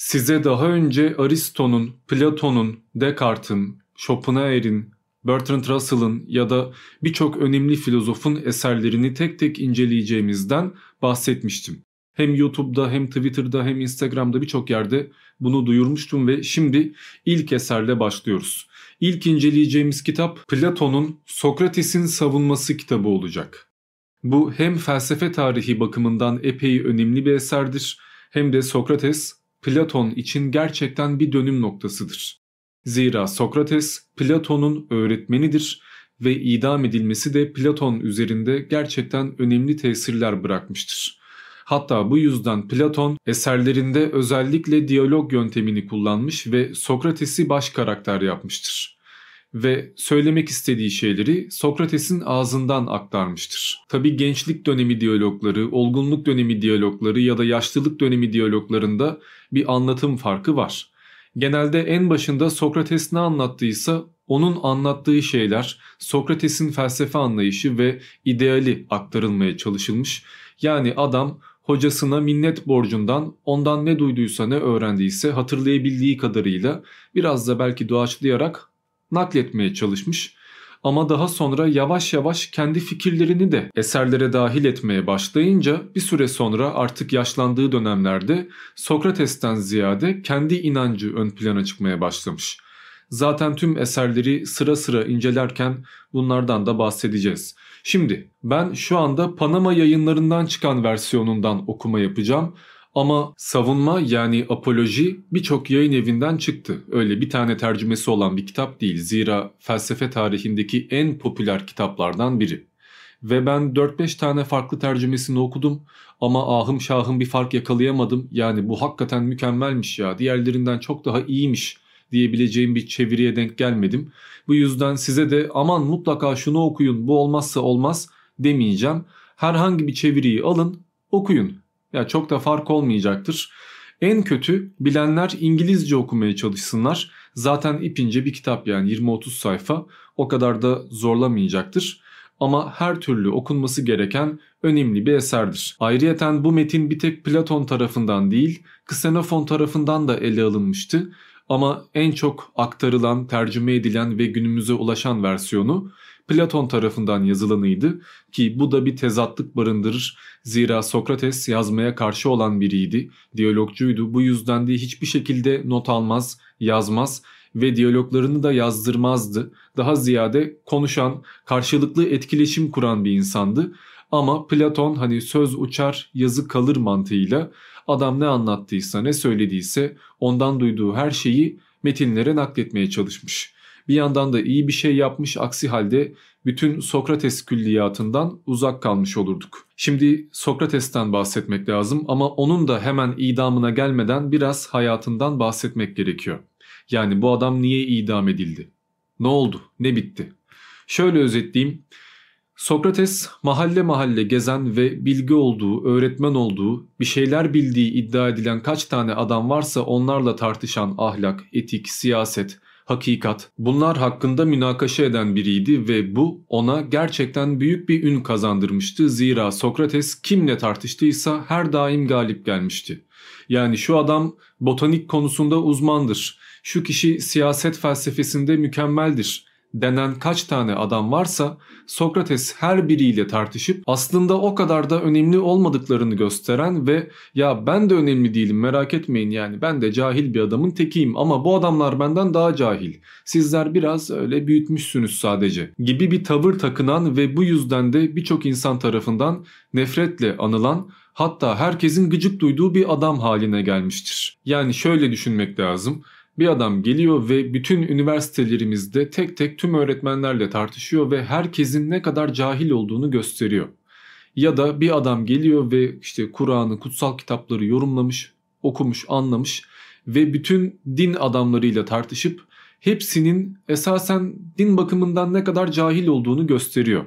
Size daha önce Aristo'nun, Platon'un, Descartes'in, Schopenhauer'in, Bertrand Russell'ın ya da birçok önemli filozofun eserlerini tek tek inceleyeceğimizden bahsetmiştim. Hem YouTube'da hem Twitter'da hem Instagram'da birçok yerde bunu duyurmuştum ve şimdi ilk eserle başlıyoruz. İlk inceleyeceğimiz kitap Platon'un Sokrates'in Savunması kitabı olacak. Bu hem felsefe tarihi bakımından epey önemli bir eserdir hem de Sokrates Platon için gerçekten bir dönüm noktasıdır. Zira Sokrates Platon'un öğretmenidir ve idam edilmesi de Platon üzerinde gerçekten önemli tesirler bırakmıştır. Hatta bu yüzden Platon eserlerinde özellikle diyalog yöntemini kullanmış ve Sokrates'i baş karakter yapmıştır. Ve söylemek istediği şeyleri Sokrates'in ağzından aktarmıştır. Tabi gençlik dönemi diyalogları, olgunluk dönemi diyalogları ya da yaşlılık dönemi diyaloglarında bir anlatım farkı var. Genelde en başında Sokrates ne anlattıysa onun anlattığı şeyler Sokrates'in felsefe anlayışı ve ideali aktarılmaya çalışılmış. Yani adam hocasına minnet borcundan ondan ne duyduysa ne öğrendiyse hatırlayabildiği kadarıyla biraz da belki doğaçlayarak nakletmeye çalışmış. Ama daha sonra yavaş yavaş kendi fikirlerini de eserlere dahil etmeye başlayınca bir süre sonra artık yaşlandığı dönemlerde Sokrates'ten ziyade kendi inancı ön plana çıkmaya başlamış. Zaten tüm eserleri sıra sıra incelerken bunlardan da bahsedeceğiz. Şimdi ben şu anda Panama yayınlarından çıkan versiyonundan okuma yapacağım. Ama savunma yani apoloji birçok yayın evinden çıktı. Öyle bir tane tercümesi olan bir kitap değil. Zira felsefe tarihindeki en popüler kitaplardan biri. Ve ben 4-5 tane farklı tercümesini okudum ama ahım şahım bir fark yakalayamadım. Yani bu hakikaten mükemmelmiş ya diğerlerinden çok daha iyiymiş diyebileceğim bir çeviriye denk gelmedim. Bu yüzden size de aman mutlaka şunu okuyun bu olmazsa olmaz demeyeceğim. Herhangi bir çeviriyi alın okuyun. Ya çok da fark olmayacaktır. En kötü bilenler İngilizce okumaya çalışsınlar. Zaten ipince bir kitap yani 20-30 sayfa o kadar da zorlamayacaktır. Ama her türlü okunması gereken önemli bir eserdir. Ayrıyeten bu metin bir tek Platon tarafından değil, Ksenofon tarafından da ele alınmıştı ama en çok aktarılan, tercüme edilen ve günümüze ulaşan versiyonu Platon tarafından yazılanıydı ki bu da bir tezatlık barındırır. Zira Sokrates yazmaya karşı olan biriydi, diyalogcuydu. Bu yüzden de hiçbir şekilde not almaz, yazmaz ve diyaloglarını da yazdırmazdı. Daha ziyade konuşan, karşılıklı etkileşim kuran bir insandı. Ama Platon hani söz uçar yazı kalır mantığıyla Adam ne anlattıysa ne söylediyse ondan duyduğu her şeyi metinlere nakletmeye çalışmış. Bir yandan da iyi bir şey yapmış aksi halde bütün Sokrates külliyatından uzak kalmış olurduk. Şimdi Sokrates'ten bahsetmek lazım ama onun da hemen idamına gelmeden biraz hayatından bahsetmek gerekiyor. Yani bu adam niye idam edildi? Ne oldu? Ne bitti? Şöyle özetleyeyim. Sokrates mahalle mahalle gezen ve bilgi olduğu, öğretmen olduğu, bir şeyler bildiği iddia edilen kaç tane adam varsa onlarla tartışan ahlak, etik, siyaset, hakikat bunlar hakkında münakaşa eden biriydi ve bu ona gerçekten büyük bir ün kazandırmıştı. Zira Sokrates kimle tartıştıysa her daim galip gelmişti. Yani şu adam botanik konusunda uzmandır. Şu kişi siyaset felsefesinde mükemmeldir denen kaç tane adam varsa Sokrates her biriyle tartışıp aslında o kadar da önemli olmadıklarını gösteren ve ya ben de önemli değilim merak etmeyin yani ben de cahil bir adamın tekiyim ama bu adamlar benden daha cahil. Sizler biraz öyle büyütmüşsünüz sadece gibi bir tavır takınan ve bu yüzden de birçok insan tarafından nefretle anılan hatta herkesin gıcık duyduğu bir adam haline gelmiştir. Yani şöyle düşünmek lazım bir adam geliyor ve bütün üniversitelerimizde tek tek tüm öğretmenlerle tartışıyor ve herkesin ne kadar cahil olduğunu gösteriyor. Ya da bir adam geliyor ve işte Kur'an'ı, kutsal kitapları yorumlamış, okumuş, anlamış ve bütün din adamlarıyla tartışıp hepsinin esasen din bakımından ne kadar cahil olduğunu gösteriyor.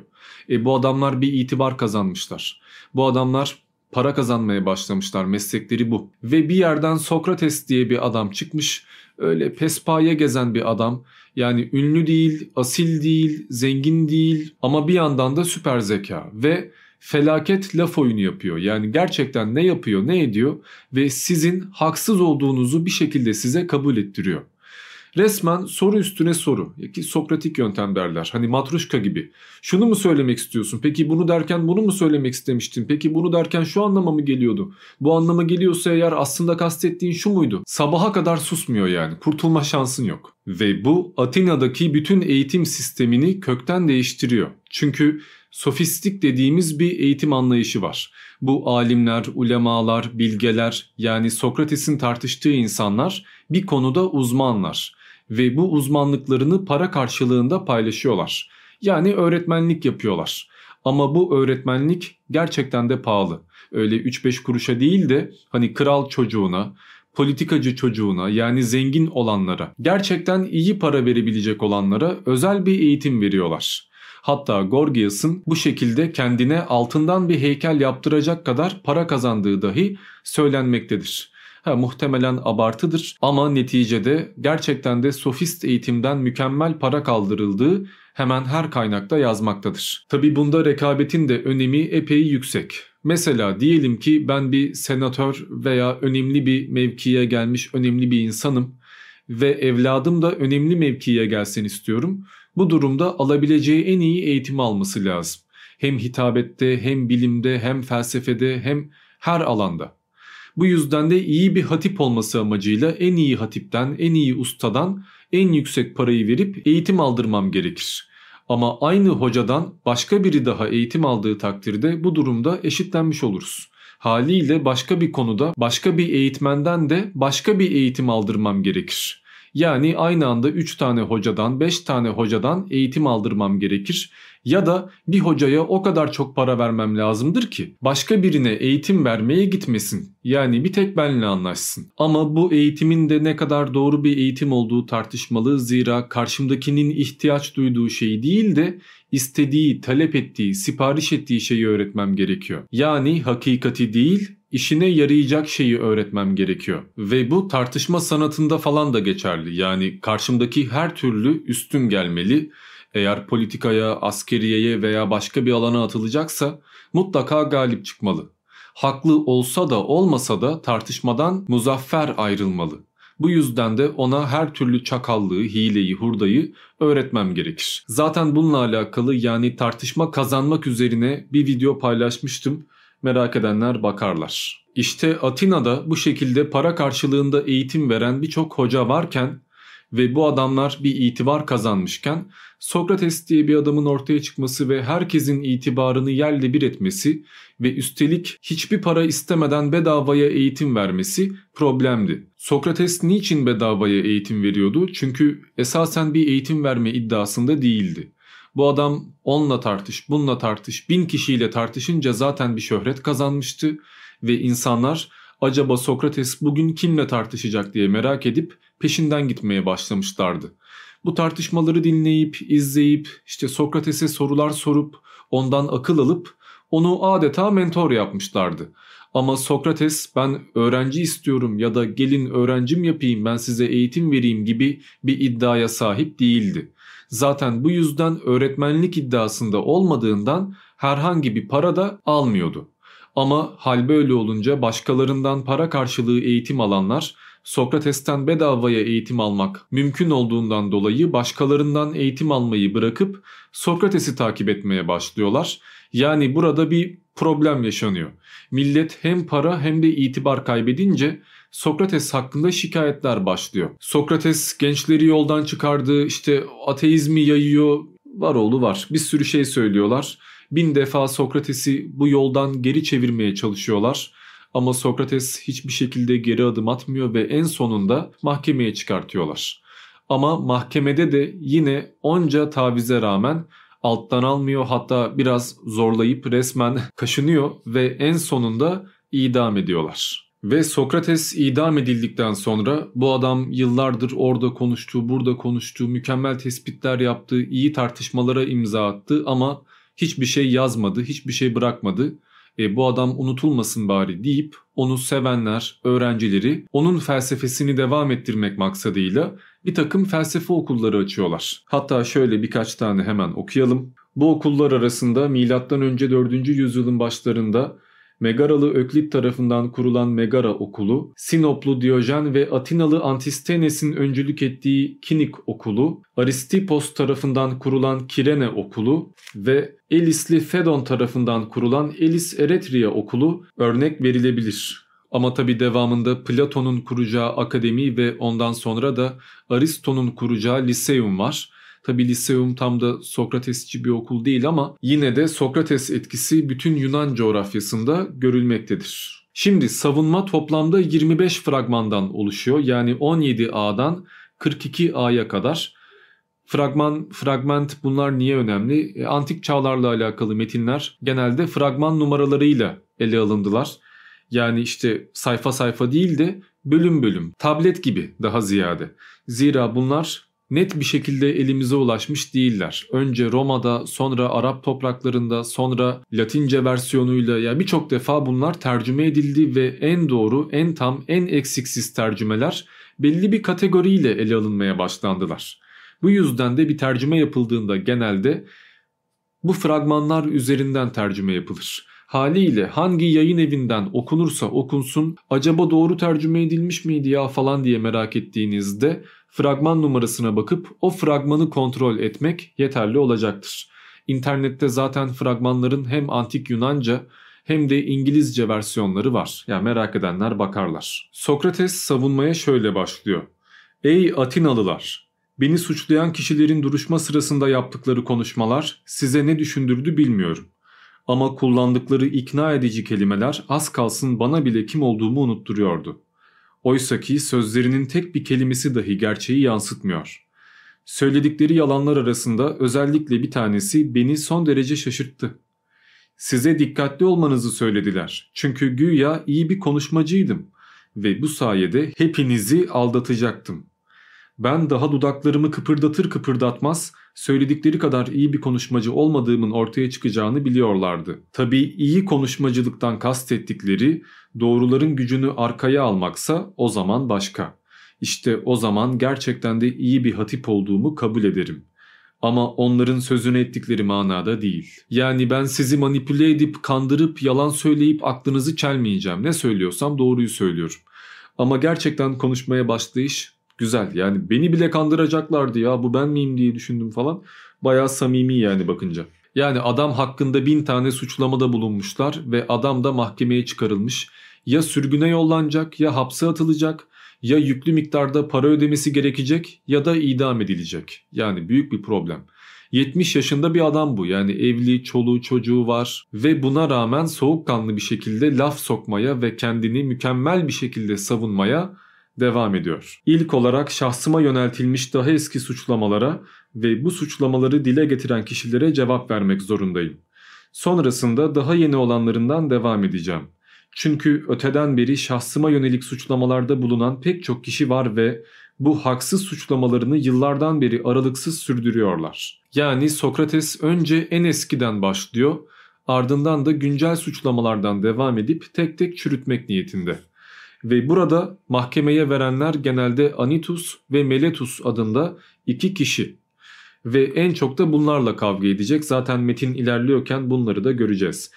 E, bu adamlar bir itibar kazanmışlar. Bu adamlar para kazanmaya başlamışlar. Meslekleri bu. Ve bir yerden Sokrates diye bir adam çıkmış öyle pespaye gezen bir adam. Yani ünlü değil, asil değil, zengin değil ama bir yandan da süper zeka ve felaket laf oyunu yapıyor. Yani gerçekten ne yapıyor, ne ediyor ve sizin haksız olduğunuzu bir şekilde size kabul ettiriyor. Resmen soru üstüne soru. Ki Sokratik yöntem derler. Hani matruşka gibi. Şunu mu söylemek istiyorsun? Peki bunu derken bunu mu söylemek istemiştin? Peki bunu derken şu anlama mı geliyordu? Bu anlama geliyorsa eğer aslında kastettiğin şu muydu? Sabaha kadar susmuyor yani. Kurtulma şansın yok. Ve bu Atina'daki bütün eğitim sistemini kökten değiştiriyor. Çünkü sofistik dediğimiz bir eğitim anlayışı var. Bu alimler, ulemalar, bilgeler yani Sokrates'in tartıştığı insanlar bir konuda uzmanlar ve bu uzmanlıklarını para karşılığında paylaşıyorlar. Yani öğretmenlik yapıyorlar. Ama bu öğretmenlik gerçekten de pahalı. Öyle 3-5 kuruşa değil de hani kral çocuğuna, politikacı çocuğuna yani zengin olanlara, gerçekten iyi para verebilecek olanlara özel bir eğitim veriyorlar. Hatta Gorgias'ın bu şekilde kendine altından bir heykel yaptıracak kadar para kazandığı dahi söylenmektedir. Ha, muhtemelen abartıdır ama neticede gerçekten de sofist eğitimden mükemmel para kaldırıldığı hemen her kaynakta yazmaktadır. Tabi bunda rekabetin de önemi epey yüksek. Mesela diyelim ki ben bir senatör veya önemli bir mevkiye gelmiş önemli bir insanım ve evladım da önemli mevkiye gelsin istiyorum. Bu durumda alabileceği en iyi eğitimi alması lazım. Hem hitabette hem bilimde hem felsefede hem her alanda. Bu yüzden de iyi bir hatip olması amacıyla en iyi hatipten, en iyi ustadan en yüksek parayı verip eğitim aldırmam gerekir. Ama aynı hocadan başka biri daha eğitim aldığı takdirde bu durumda eşitlenmiş oluruz. Haliyle başka bir konuda başka bir eğitmenden de başka bir eğitim aldırmam gerekir. Yani aynı anda 3 tane hocadan 5 tane hocadan eğitim aldırmam gerekir. Ya da bir hocaya o kadar çok para vermem lazımdır ki başka birine eğitim vermeye gitmesin. Yani bir tek benle anlaşsın. Ama bu eğitimin de ne kadar doğru bir eğitim olduğu tartışmalı. Zira karşımdakinin ihtiyaç duyduğu şey değil de istediği, talep ettiği, sipariş ettiği şeyi öğretmem gerekiyor. Yani hakikati değil, işine yarayacak şeyi öğretmem gerekiyor. Ve bu tartışma sanatında falan da geçerli. Yani karşımdaki her türlü üstün gelmeli. Eğer politikaya, askeriyeye veya başka bir alana atılacaksa mutlaka galip çıkmalı. Haklı olsa da olmasa da tartışmadan muzaffer ayrılmalı. Bu yüzden de ona her türlü çakallığı, hileyi, hurdayı öğretmem gerekir. Zaten bununla alakalı yani tartışma kazanmak üzerine bir video paylaşmıştım. Merak edenler bakarlar. İşte Atina'da bu şekilde para karşılığında eğitim veren birçok hoca varken ve bu adamlar bir itibar kazanmışken Sokrates diye bir adamın ortaya çıkması ve herkesin itibarını yerle bir etmesi ve üstelik hiçbir para istemeden bedavaya eğitim vermesi problemdi. Sokrates niçin bedavaya eğitim veriyordu? Çünkü esasen bir eğitim verme iddiasında değildi. Bu adam onunla tartış, bununla tartış, bin kişiyle tartışınca zaten bir şöhret kazanmıştı ve insanlar acaba Sokrates bugün kimle tartışacak diye merak edip peşinden gitmeye başlamışlardı. Bu tartışmaları dinleyip, izleyip, işte Sokrates'e sorular sorup, ondan akıl alıp onu adeta mentor yapmışlardı. Ama Sokrates ben öğrenci istiyorum ya da gelin öğrencim yapayım ben size eğitim vereyim gibi bir iddiaya sahip değildi. Zaten bu yüzden öğretmenlik iddiasında olmadığından herhangi bir para da almıyordu. Ama hal böyle olunca başkalarından para karşılığı eğitim alanlar Sokrates'ten bedavaya eğitim almak mümkün olduğundan dolayı başkalarından eğitim almayı bırakıp Sokrates'i takip etmeye başlıyorlar. Yani burada bir problem yaşanıyor. Millet hem para hem de itibar kaybedince Sokrates hakkında şikayetler başlıyor. Sokrates gençleri yoldan çıkardı, işte ateizmi yayıyor, var oğlu var. Bir sürü şey söylüyorlar. Bin defa Sokrates'i bu yoldan geri çevirmeye çalışıyorlar. Ama Sokrates hiçbir şekilde geri adım atmıyor ve en sonunda mahkemeye çıkartıyorlar. Ama mahkemede de yine onca tavize rağmen alttan almıyor hatta biraz zorlayıp resmen kaşınıyor ve en sonunda idam ediyorlar. Ve Sokrates idam edildikten sonra bu adam yıllardır orada konuştuğu, burada konuştuğu, mükemmel tespitler yaptığı, iyi tartışmalara imza attı ama hiçbir şey yazmadı, hiçbir şey bırakmadı. E, bu adam unutulmasın bari deyip onu sevenler, öğrencileri onun felsefesini devam ettirmek maksadıyla bir takım felsefe okulları açıyorlar. Hatta şöyle birkaç tane hemen okuyalım. Bu okullar arasında M.Ö. 4. yüzyılın başlarında Megaralı Öklit tarafından kurulan Megara Okulu, Sinoplu Diyojen ve Atinalı Antistenes'in öncülük ettiği Kinik Okulu, Aristipos tarafından kurulan Kirene Okulu ve Elisli Fedon tarafından kurulan Elis Eretria Okulu örnek verilebilir. Ama tabi devamında Platon'un kuracağı akademi ve ondan sonra da Aristo'nun kuracağı liseum var. Tabi liseum tam da Sokratesçi bir okul değil ama yine de Sokrates etkisi bütün Yunan coğrafyasında görülmektedir. Şimdi savunma toplamda 25 fragmandan oluşuyor. Yani 17 A'dan 42 A'ya kadar. Fragman, fragment bunlar niye önemli? E, antik çağlarla alakalı metinler genelde fragman numaralarıyla ele alındılar. Yani işte sayfa sayfa değil de bölüm bölüm, tablet gibi daha ziyade. Zira bunlar net bir şekilde elimize ulaşmış değiller. Önce Roma'da, sonra Arap topraklarında, sonra Latince versiyonuyla ya yani birçok defa bunlar tercüme edildi ve en doğru, en tam, en eksiksiz tercümeler belli bir kategoriyle ele alınmaya başlandılar. Bu yüzden de bir tercüme yapıldığında genelde bu fragmanlar üzerinden tercüme yapılır. Haliyle hangi yayın evinden okunursa okunsun acaba doğru tercüme edilmiş miydi ya falan diye merak ettiğinizde fragman numarasına bakıp o fragmanı kontrol etmek yeterli olacaktır. İnternette zaten fragmanların hem antik Yunanca hem de İngilizce versiyonları var. Yani merak edenler bakarlar. Sokrates savunmaya şöyle başlıyor. Ey Atinalılar! Beni suçlayan kişilerin duruşma sırasında yaptıkları konuşmalar size ne düşündürdü bilmiyorum. Ama kullandıkları ikna edici kelimeler az kalsın bana bile kim olduğumu unutturuyordu. Oysaki sözlerinin tek bir kelimesi dahi gerçeği yansıtmıyor. Söyledikleri yalanlar arasında özellikle bir tanesi beni son derece şaşırttı. Size dikkatli olmanızı söylediler. Çünkü güya iyi bir konuşmacıydım ve bu sayede hepinizi aldatacaktım. Ben daha dudaklarımı kıpırdatır kıpırdatmaz söyledikleri kadar iyi bir konuşmacı olmadığımın ortaya çıkacağını biliyorlardı. Tabii iyi konuşmacılıktan kastettikleri doğruların gücünü arkaya almaksa o zaman başka. İşte o zaman gerçekten de iyi bir hatip olduğumu kabul ederim. Ama onların sözünü ettikleri manada değil. Yani ben sizi manipüle edip kandırıp yalan söyleyip aklınızı çelmeyeceğim. Ne söylüyorsam doğruyu söylüyorum. Ama gerçekten konuşmaya başlayış güzel. Yani beni bile kandıracaklardı ya bu ben miyim diye düşündüm falan. Bayağı samimi yani bakınca. Yani adam hakkında bin tane suçlamada bulunmuşlar ve adam da mahkemeye çıkarılmış. Ya sürgüne yollanacak ya hapse atılacak ya yüklü miktarda para ödemesi gerekecek ya da idam edilecek. Yani büyük bir problem. 70 yaşında bir adam bu yani evli, çoluğu, çocuğu var ve buna rağmen soğukkanlı bir şekilde laf sokmaya ve kendini mükemmel bir şekilde savunmaya devam ediyor. İlk olarak şahsıma yöneltilmiş daha eski suçlamalara ve bu suçlamaları dile getiren kişilere cevap vermek zorundayım. Sonrasında daha yeni olanlarından devam edeceğim. Çünkü öteden beri şahsıma yönelik suçlamalarda bulunan pek çok kişi var ve bu haksız suçlamalarını yıllardan beri aralıksız sürdürüyorlar. Yani Sokrates önce en eskiden başlıyor, ardından da güncel suçlamalardan devam edip tek tek çürütmek niyetinde. Ve burada mahkemeye verenler genelde Anitus ve Meletus adında iki kişi. Ve en çok da bunlarla kavga edecek. Zaten metin ilerliyorken bunları da göreceğiz.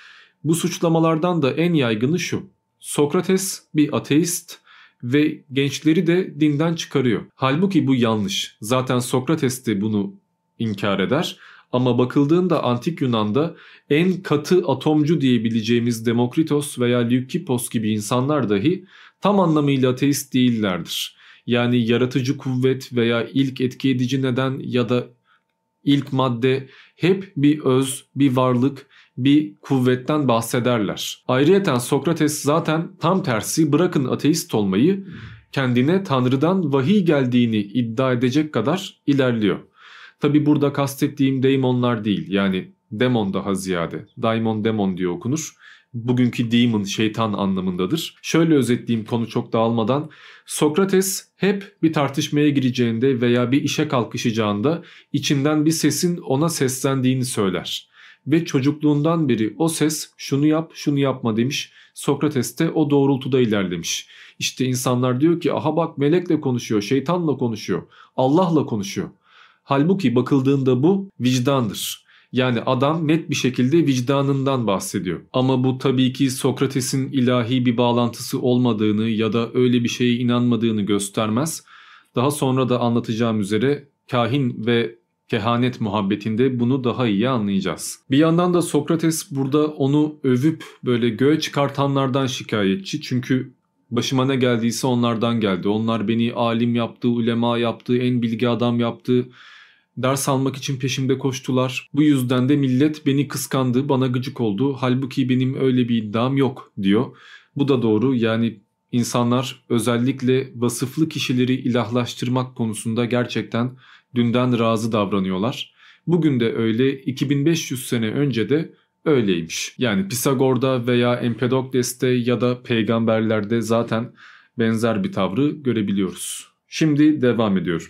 Bu suçlamalardan da en yaygını şu. Sokrates bir ateist ve gençleri de dinden çıkarıyor. Halbuki bu yanlış. Zaten Sokrates de bunu inkar eder. Ama bakıldığında antik Yunan'da en katı atomcu diyebileceğimiz Demokritos veya Leukippos gibi insanlar dahi tam anlamıyla ateist değillerdir. Yani yaratıcı kuvvet veya ilk etki edici neden ya da ilk madde hep bir öz, bir varlık, bir kuvvetten bahsederler. Ayrıyeten Sokrates zaten tam tersi bırakın ateist olmayı kendine Tanrı'dan vahiy geldiğini iddia edecek kadar ilerliyor. Tabi burada kastettiğim daimonlar değil yani demon daha ziyade. Daimon demon diye okunur bugünkü demon şeytan anlamındadır. Şöyle özetleyeyim konu çok dağılmadan. Sokrates hep bir tartışmaya gireceğinde veya bir işe kalkışacağında içinden bir sesin ona seslendiğini söyler. Ve çocukluğundan beri o ses şunu yap şunu yapma demiş. Sokrates de o doğrultuda ilerlemiş. İşte insanlar diyor ki aha bak melekle konuşuyor, şeytanla konuşuyor, Allah'la konuşuyor. Halbuki bakıldığında bu vicdandır. Yani adam net bir şekilde vicdanından bahsediyor. Ama bu tabii ki Sokrates'in ilahi bir bağlantısı olmadığını ya da öyle bir şeye inanmadığını göstermez. Daha sonra da anlatacağım üzere kahin ve kehanet muhabbetinde bunu daha iyi anlayacağız. Bir yandan da Sokrates burada onu övüp böyle göğe çıkartanlardan şikayetçi. Çünkü başıma ne geldiyse onlardan geldi. Onlar beni alim yaptı, ulema yaptı, en bilgi adam yaptı. Ders almak için peşimde koştular. Bu yüzden de millet beni kıskandı, bana gıcık oldu. Halbuki benim öyle bir iddiam yok diyor. Bu da doğru. Yani insanlar özellikle vasıflı kişileri ilahlaştırmak konusunda gerçekten dünden razı davranıyorlar. Bugün de öyle 2500 sene önce de öyleymiş. Yani Pisagor'da veya Empedokles'te ya da peygamberlerde zaten benzer bir tavrı görebiliyoruz. Şimdi devam ediyorum.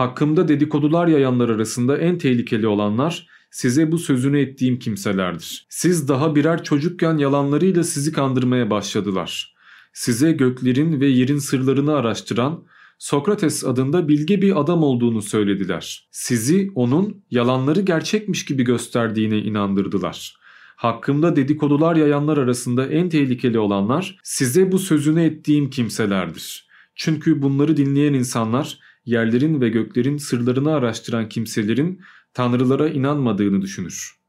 Hakkımda dedikodular yayanlar arasında en tehlikeli olanlar size bu sözünü ettiğim kimselerdir. Siz daha birer çocukken yalanlarıyla sizi kandırmaya başladılar. Size göklerin ve yerin sırlarını araştıran Sokrates adında bilge bir adam olduğunu söylediler. Sizi onun yalanları gerçekmiş gibi gösterdiğine inandırdılar. Hakkımda dedikodular yayanlar arasında en tehlikeli olanlar size bu sözünü ettiğim kimselerdir. Çünkü bunları dinleyen insanlar yerlerin ve göklerin sırlarını araştıran kimselerin tanrılara inanmadığını düşünür.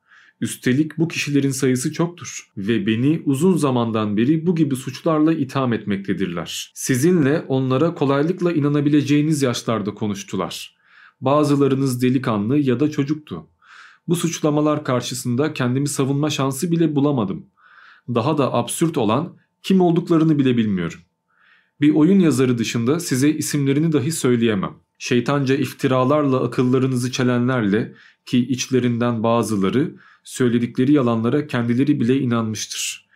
Üstelik bu kişilerin sayısı çoktur ve beni uzun zamandan beri bu gibi suçlarla itham etmektedirler. Sizinle onlara kolaylıkla inanabileceğiniz yaşlarda konuştular. Bazılarınız delikanlı ya da çocuktu. Bu suçlamalar karşısında kendimi savunma şansı bile bulamadım. Daha da absürt olan kim olduklarını bile bilmiyorum. Bir oyun yazarı dışında size isimlerini dahi söyleyemem. Şeytanca iftiralarla akıllarınızı çelenlerle ki içlerinden bazıları söyledikleri yalanlara kendileri bile inanmıştır.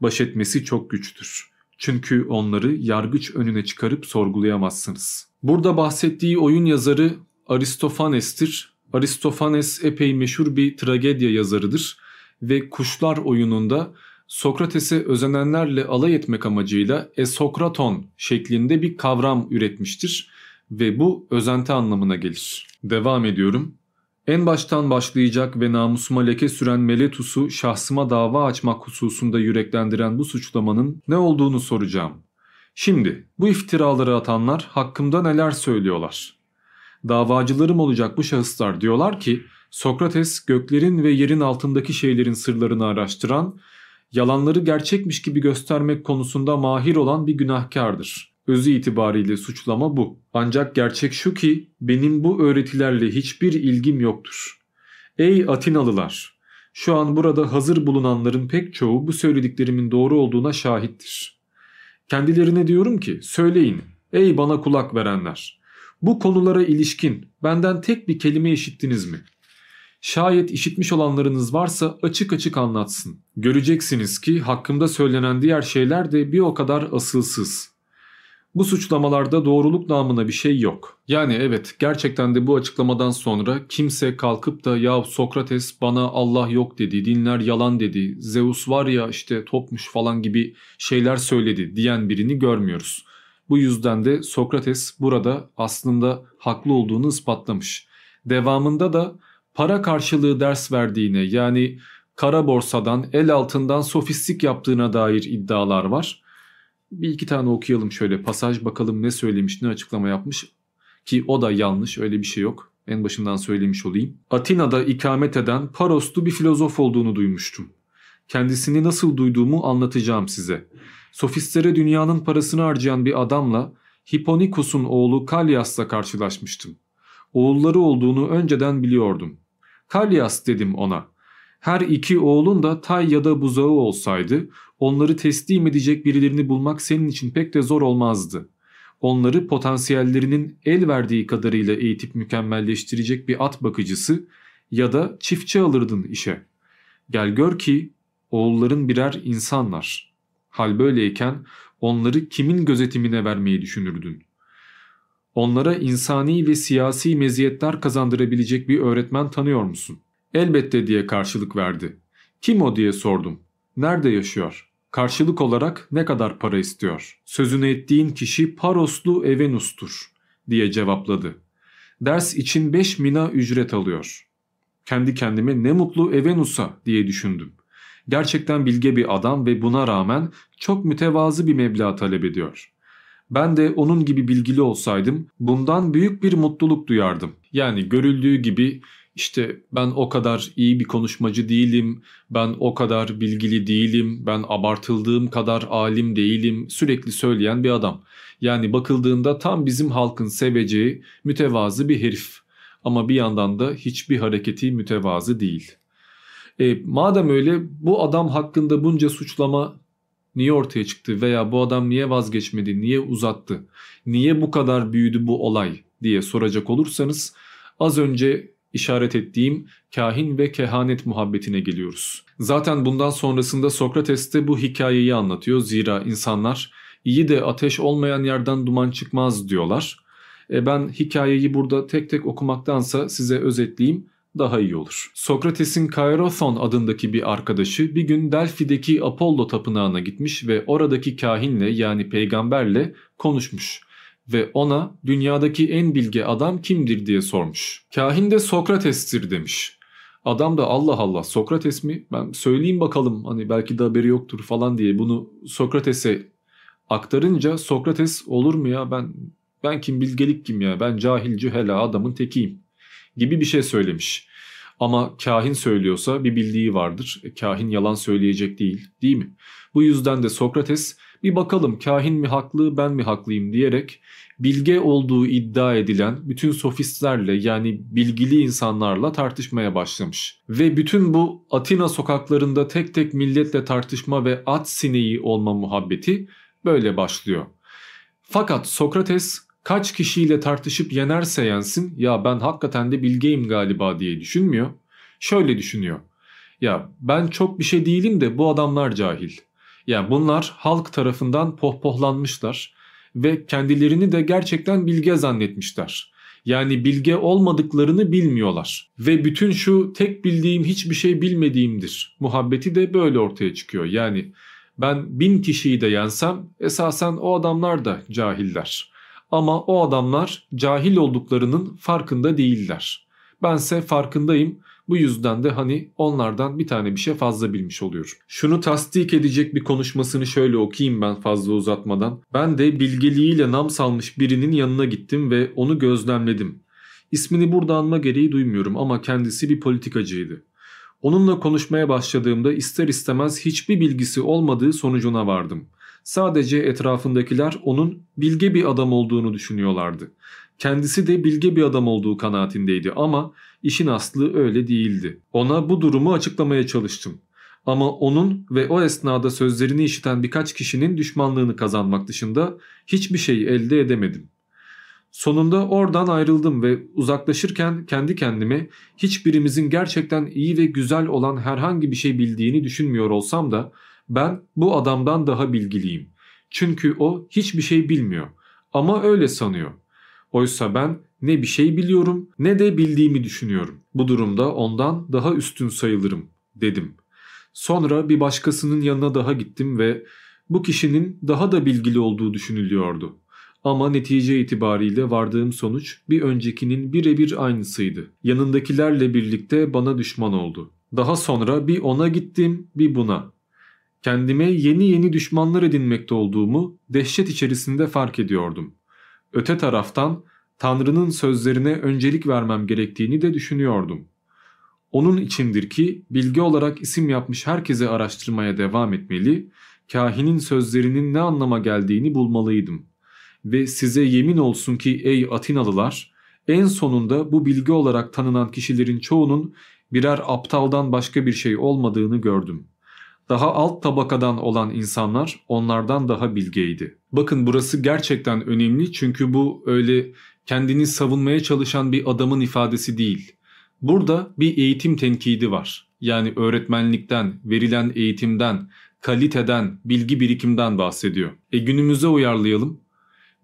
Baş etmesi çok güçtür. Çünkü onları yargıç önüne çıkarıp sorgulayamazsınız. Burada bahsettiği oyun yazarı Aristofanes'tir. Aristofanes epey meşhur bir tragedya yazarıdır ve Kuşlar oyununda Sokrates'e özenenlerle alay etmek amacıyla esokraton şeklinde bir kavram üretmiştir ve bu özenti anlamına gelir. Devam ediyorum. En baştan başlayacak ve namusuma leke süren Meletus'u şahsıma dava açmak hususunda yüreklendiren bu suçlamanın ne olduğunu soracağım. Şimdi bu iftiraları atanlar hakkımda neler söylüyorlar? Davacılarım olacak bu şahıslar diyorlar ki Sokrates göklerin ve yerin altındaki şeylerin sırlarını araştıran, yalanları gerçekmiş gibi göstermek konusunda mahir olan bir günahkardır. Özü itibariyle suçlama bu. Ancak gerçek şu ki benim bu öğretilerle hiçbir ilgim yoktur. Ey Atinalılar! Şu an burada hazır bulunanların pek çoğu bu söylediklerimin doğru olduğuna şahittir. Kendilerine diyorum ki söyleyin ey bana kulak verenler. Bu konulara ilişkin benden tek bir kelime işittiniz mi? Şayet işitmiş olanlarınız varsa açık açık anlatsın. Göreceksiniz ki hakkımda söylenen diğer şeyler de bir o kadar asılsız. Bu suçlamalarda doğruluk namına bir şey yok. Yani evet gerçekten de bu açıklamadan sonra kimse kalkıp da ya Sokrates bana Allah yok dedi, dinler yalan dedi, Zeus var ya işte topmuş falan gibi şeyler söyledi diyen birini görmüyoruz. Bu yüzden de Sokrates burada aslında haklı olduğunu ispatlamış. Devamında da para karşılığı ders verdiğine yani kara borsadan el altından sofistik yaptığına dair iddialar var. Bir iki tane okuyalım şöyle pasaj bakalım ne söylemiş ne açıklama yapmış ki o da yanlış öyle bir şey yok. En başından söylemiş olayım. Atina'da ikamet eden Paroslu bir filozof olduğunu duymuştum. Kendisini nasıl duyduğumu anlatacağım size. Sofistlere dünyanın parasını harcayan bir adamla Hiponikus'un oğlu Kalyas'la karşılaşmıştım. Oğulları olduğunu önceden biliyordum. Kalyas dedim ona. Her iki oğlun da tay ya da buzağı olsaydı onları teslim edecek birilerini bulmak senin için pek de zor olmazdı. Onları potansiyellerinin el verdiği kadarıyla eğitip mükemmelleştirecek bir at bakıcısı ya da çiftçi alırdın işe. Gel gör ki oğulların birer insanlar. Hal böyleyken onları kimin gözetimine vermeyi düşünürdün? Onlara insani ve siyasi meziyetler kazandırabilecek bir öğretmen tanıyor musun? Elbette diye karşılık verdi. Kim o diye sordum. Nerede yaşıyor? Karşılık olarak ne kadar para istiyor? Sözünü ettiğin kişi Paroslu Evenus'tur diye cevapladı. Ders için 5 mina ücret alıyor. Kendi kendime ne mutlu Evenus'a diye düşündüm. Gerçekten bilge bir adam ve buna rağmen çok mütevazı bir meblağ talep ediyor. Ben de onun gibi bilgili olsaydım bundan büyük bir mutluluk duyardım. Yani görüldüğü gibi işte ben o kadar iyi bir konuşmacı değilim, ben o kadar bilgili değilim, ben abartıldığım kadar alim değilim sürekli söyleyen bir adam. Yani bakıldığında tam bizim halkın seveceği mütevazı bir herif. Ama bir yandan da hiçbir hareketi mütevazı değil. E, madem öyle bu adam hakkında bunca suçlama niye ortaya çıktı veya bu adam niye vazgeçmedi, niye uzattı, niye bu kadar büyüdü bu olay diye soracak olursanız az önce işaret ettiğim kahin ve kehanet muhabbetine geliyoruz. Zaten bundan sonrasında Sokrates de bu hikayeyi anlatıyor. Zira insanlar iyi de ateş olmayan yerden duman çıkmaz diyorlar. E ben hikayeyi burada tek tek okumaktansa size özetleyeyim daha iyi olur. Sokrates'in Kairothon adındaki bir arkadaşı bir gün Delphi'deki Apollo tapınağına gitmiş ve oradaki kahinle yani peygamberle konuşmuş ve ona dünyadaki en bilge adam kimdir diye sormuş. Kahin de Sokrates'tir demiş. Adam da Allah Allah Sokrates mi? Ben söyleyeyim bakalım hani belki de haberi yoktur falan diye bunu Sokrates'e aktarınca Sokrates olur mu ya ben ben kim bilgelik kim ya ben cahil cühela adamın tekiyim gibi bir şey söylemiş. Ama kahin söylüyorsa bir bildiği vardır. E, kahin yalan söyleyecek değil değil mi? Bu yüzden de Sokrates bir bakalım kahin mi haklı ben mi haklıyım diyerek bilge olduğu iddia edilen bütün sofistlerle yani bilgili insanlarla tartışmaya başlamış. Ve bütün bu Atina sokaklarında tek tek milletle tartışma ve at sineği olma muhabbeti böyle başlıyor. Fakat Sokrates kaç kişiyle tartışıp yenerse yensin ya ben hakikaten de bilgeyim galiba diye düşünmüyor. Şöyle düşünüyor. Ya ben çok bir şey değilim de bu adamlar cahil. Yani bunlar halk tarafından pohpohlanmışlar ve kendilerini de gerçekten bilge zannetmişler. Yani bilge olmadıklarını bilmiyorlar. Ve bütün şu tek bildiğim hiçbir şey bilmediğimdir. Muhabbeti de böyle ortaya çıkıyor. Yani ben bin kişiyi de yensem esasen o adamlar da cahiller. Ama o adamlar cahil olduklarının farkında değiller. Bense farkındayım bu yüzden de hani onlardan bir tane bir şey fazla bilmiş oluyor. Şunu tasdik edecek bir konuşmasını şöyle okuyayım ben fazla uzatmadan. Ben de bilgeliğiyle nam salmış birinin yanına gittim ve onu gözlemledim. İsmini burada anma gereği duymuyorum ama kendisi bir politikacıydı. Onunla konuşmaya başladığımda ister istemez hiçbir bilgisi olmadığı sonucuna vardım. Sadece etrafındakiler onun bilge bir adam olduğunu düşünüyorlardı. Kendisi de bilge bir adam olduğu kanaatindeydi ama işin aslı öyle değildi. Ona bu durumu açıklamaya çalıştım. Ama onun ve o esnada sözlerini işiten birkaç kişinin düşmanlığını kazanmak dışında hiçbir şey elde edemedim. Sonunda oradan ayrıldım ve uzaklaşırken kendi kendime hiçbirimizin gerçekten iyi ve güzel olan herhangi bir şey bildiğini düşünmüyor olsam da ben bu adamdan daha bilgiliyim. Çünkü o hiçbir şey bilmiyor ama öyle sanıyor. Oysa ben ne bir şey biliyorum ne de bildiğimi düşünüyorum. Bu durumda ondan daha üstün sayılırım dedim. Sonra bir başkasının yanına daha gittim ve bu kişinin daha da bilgili olduğu düşünülüyordu. Ama netice itibariyle vardığım sonuç bir öncekinin birebir aynısıydı. Yanındakilerle birlikte bana düşman oldu. Daha sonra bir ona gittim bir buna. Kendime yeni yeni düşmanlar edinmekte olduğumu dehşet içerisinde fark ediyordum. Öte taraftan Tanrı'nın sözlerine öncelik vermem gerektiğini de düşünüyordum. Onun içindir ki bilgi olarak isim yapmış herkese araştırmaya devam etmeli, kahinin sözlerinin ne anlama geldiğini bulmalıydım. Ve size yemin olsun ki ey Atinalılar, en sonunda bu bilgi olarak tanınan kişilerin çoğunun birer aptaldan başka bir şey olmadığını gördüm. Daha alt tabakadan olan insanlar onlardan daha bilgeydi. Bakın burası gerçekten önemli çünkü bu öyle kendini savunmaya çalışan bir adamın ifadesi değil. Burada bir eğitim tenkidi var. Yani öğretmenlikten, verilen eğitimden, kaliteden, bilgi birikimden bahsediyor. E günümüze uyarlayalım.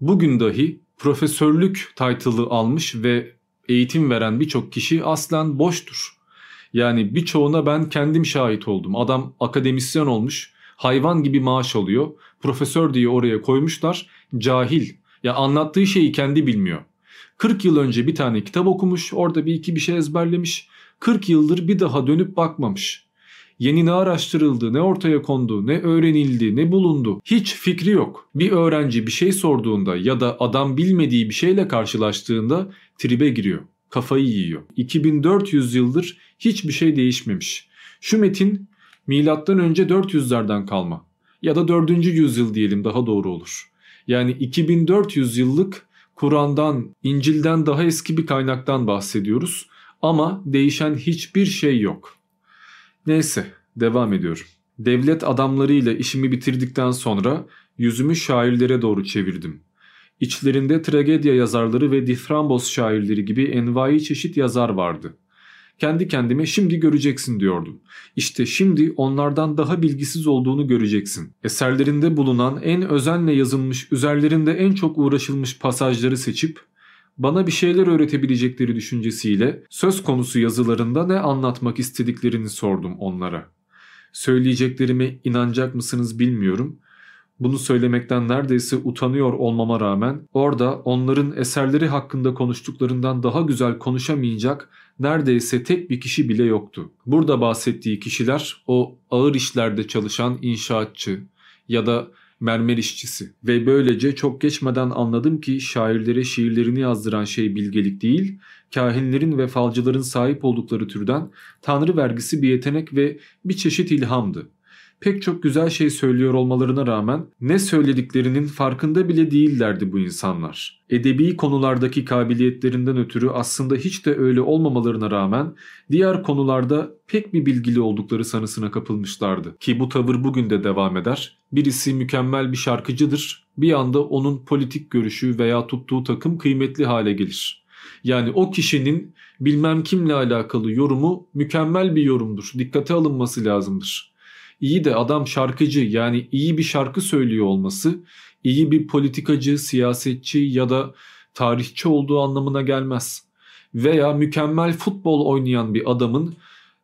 Bugün dahi profesörlük title'ı almış ve eğitim veren birçok kişi aslen boştur. Yani birçoğuna ben kendim şahit oldum. Adam akademisyen olmuş, hayvan gibi maaş alıyor. Profesör diye oraya koymuşlar. Cahil. Ya anlattığı şeyi kendi bilmiyor. 40 yıl önce bir tane kitap okumuş, orada bir iki bir şey ezberlemiş. 40 yıldır bir daha dönüp bakmamış. Yeni ne araştırıldı, ne ortaya kondu, ne öğrenildi, ne bulundu. Hiç fikri yok. Bir öğrenci bir şey sorduğunda ya da adam bilmediği bir şeyle karşılaştığında tribe giriyor. Kafayı yiyor. 2400 yıldır hiçbir şey değişmemiş. Şu metin milattan önce 400'lerden kalma ya da 4. yüzyıl diyelim daha doğru olur. Yani 2400 yıllık Kur'an'dan, İncil'den daha eski bir kaynaktan bahsediyoruz ama değişen hiçbir şey yok. Neyse devam ediyorum. Devlet adamlarıyla işimi bitirdikten sonra yüzümü şairlere doğru çevirdim. İçlerinde tragedya yazarları ve diframbos şairleri gibi envai çeşit yazar vardı. Kendi kendime şimdi göreceksin diyordum. İşte şimdi onlardan daha bilgisiz olduğunu göreceksin. Eserlerinde bulunan en özenle yazılmış, üzerlerinde en çok uğraşılmış pasajları seçip bana bir şeyler öğretebilecekleri düşüncesiyle söz konusu yazılarında ne anlatmak istediklerini sordum onlara. Söyleyeceklerime inanacak mısınız bilmiyorum. Bunu söylemekten neredeyse utanıyor olmama rağmen orada onların eserleri hakkında konuştuklarından daha güzel konuşamayacak neredeyse tek bir kişi bile yoktu. Burada bahsettiği kişiler o ağır işlerde çalışan inşaatçı ya da mermer işçisi ve böylece çok geçmeden anladım ki şairlere şiirlerini yazdıran şey bilgelik değil, kahinlerin ve falcıların sahip oldukları türden tanrı vergisi bir yetenek ve bir çeşit ilhamdı pek çok güzel şey söylüyor olmalarına rağmen ne söylediklerinin farkında bile değillerdi bu insanlar. Edebi konulardaki kabiliyetlerinden ötürü aslında hiç de öyle olmamalarına rağmen diğer konularda pek bir bilgili oldukları sanısına kapılmışlardı. Ki bu tavır bugün de devam eder. Birisi mükemmel bir şarkıcıdır, bir anda onun politik görüşü veya tuttuğu takım kıymetli hale gelir. Yani o kişinin bilmem kimle alakalı yorumu mükemmel bir yorumdur. Dikkate alınması lazımdır. İyi de adam şarkıcı yani iyi bir şarkı söylüyor olması iyi bir politikacı, siyasetçi ya da tarihçi olduğu anlamına gelmez. Veya mükemmel futbol oynayan bir adamın